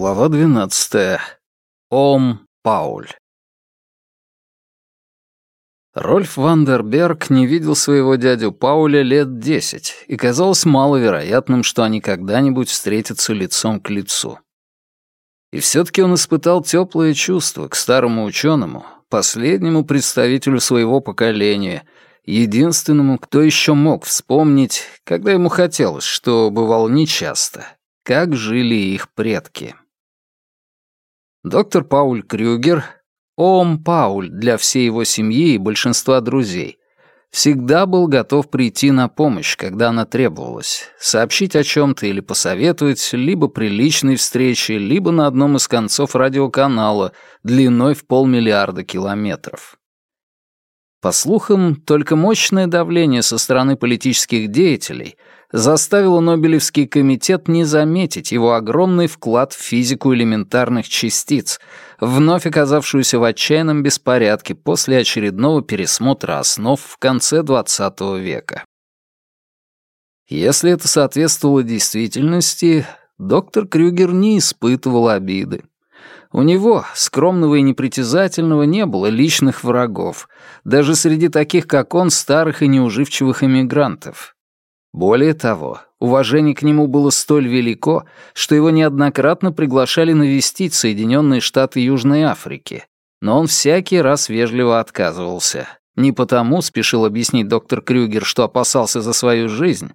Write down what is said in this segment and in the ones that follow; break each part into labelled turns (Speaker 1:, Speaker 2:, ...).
Speaker 1: Глава двенадцатая. Ом Пауль. Рольф Вандерберг не видел своего дядю Пауля лет десять, и казалось маловероятным, что они когда-нибудь встретятся лицом к лицу. И все-таки он испытал теплое чувство к старому ученому, последнему представителю своего поколения, единственному, кто еще мог вспомнить, когда ему хотелось, что бывало нечасто, как жили их предки. Доктор Пауль Крюгер, Ом Пауль для всей его семьи и большинства друзей, всегда был готов прийти на помощь, когда она требовалась, сообщить о чем-то или посоветовать либо при личной встрече, либо на одном из концов радиоканала длиной в полмиллиарда километров. По слухам, только мощное давление со стороны политических деятелей заставило Нобелевский комитет не заметить его огромный вклад в физику элементарных частиц, вновь оказавшуюся в отчаянном беспорядке после очередного пересмотра основ в конце XX века. Если это соответствовало действительности, доктор Крюгер не испытывал обиды. У него, скромного и непритязательного, не было личных врагов, даже среди таких, как он, старых и неуживчивых эмигрантов. Более того, уважение к нему было столь велико, что его неоднократно приглашали навестить Соединенные Штаты Южной Африки, но он всякий раз вежливо отказывался. Не потому, спешил объяснить доктор Крюгер, что опасался за свою жизнь,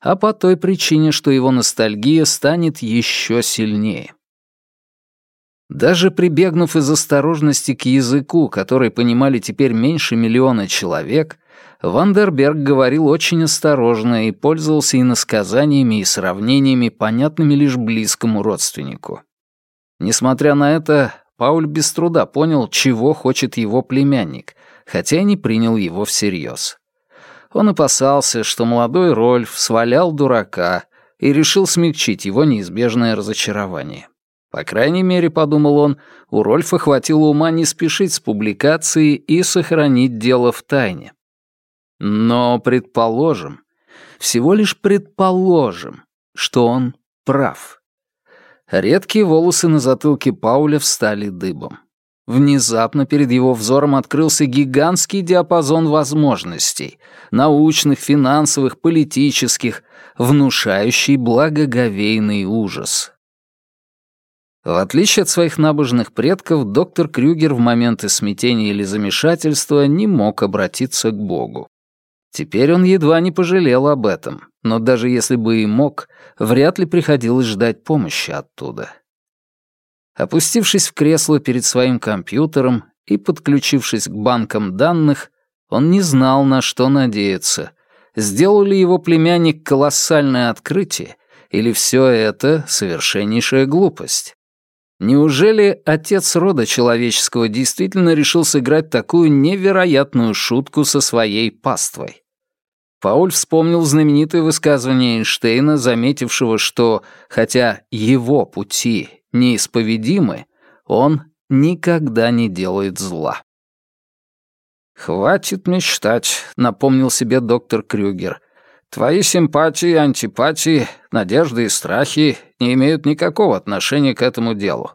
Speaker 1: а по той причине, что его ностальгия станет еще сильнее. Даже прибегнув из осторожности к языку, который понимали теперь меньше миллиона человек, Вандерберг говорил очень осторожно и пользовался иносказаниями и сравнениями, понятными лишь близкому родственнику. Несмотря на это, Пауль без труда понял, чего хочет его племянник, хотя и не принял его всерьез. Он опасался, что молодой Рольф свалял дурака и решил смягчить его неизбежное разочарование. По крайней мере, подумал он, у Рольфа хватило ума не спешить с публикацией и сохранить дело в тайне. Но предположим, всего лишь предположим, что он прав. Редкие волосы на затылке Пауля встали дыбом. Внезапно перед его взором открылся гигантский диапазон возможностей — научных, финансовых, политических, внушающий благоговейный ужас. В отличие от своих набожных предков, доктор Крюгер в моменты смятения или замешательства не мог обратиться к Богу. Теперь он едва не пожалел об этом, но даже если бы и мог, вряд ли приходилось ждать помощи оттуда. Опустившись в кресло перед своим компьютером и подключившись к банкам данных, он не знал, на что надеяться. Сделал ли его племянник колоссальное открытие, или все это совершеннейшая глупость? Неужели отец рода человеческого действительно решил сыграть такую невероятную шутку со своей паствой? Пауль вспомнил знаменитое высказывание Эйнштейна, заметившего, что, хотя его пути неисповедимы, он никогда не делает зла. «Хватит мечтать», — напомнил себе доктор Крюгер. Твои симпатии, антипатии, надежды и страхи не имеют никакого отношения к этому делу.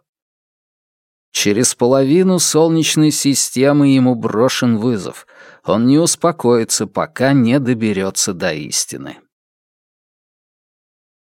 Speaker 1: Через половину Солнечной системы ему брошен вызов. Он не успокоится, пока не доберется до истины.